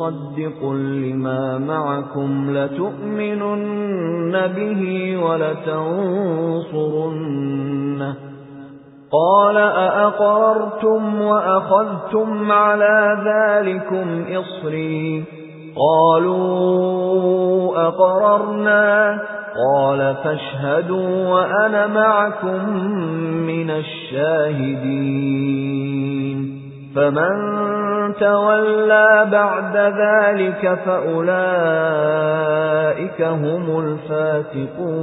مُصَدِّقٌ لِّمَا مَعَكُمْ لَتُؤْمِنُنَّ بِهِ وَلَتَنصُرُنَّهُ. قَالَ أَأَقْرَرْتُمْ وَأَخَذْتُمْ عَلَى ذَلِكُمْ إِصْرِي. قَالُوا أَقْرَرْنَا. قَالَ فَاشْهَدُوا وَأَنَا مَعَكُمْ مِنَ الشَّاهِدِينَ. فَمَن تَوَلَّى بَعْدَ ذَلِكَ فَأُولَئِكَ هُمُ الْفَاسِقُونَ.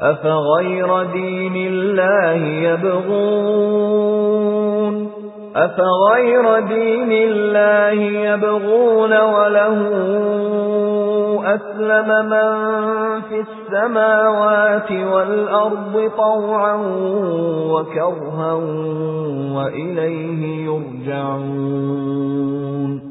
أَفَغَيْرَ دِينِ اللَّهِ يَبْغُونَ؟ أَفَغَيْرَ دِينِ اللَّهِ يَبْغُونَ وَلَهُ أَسْلَمَ مَن فِي السَّمَاوَاتِ وَالْأَرْضِ طَوْعًا وَكَرْهًا وَإِلَيْهِ يُرْجَعُونَ.